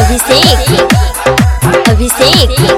अभिषेक अभिषेक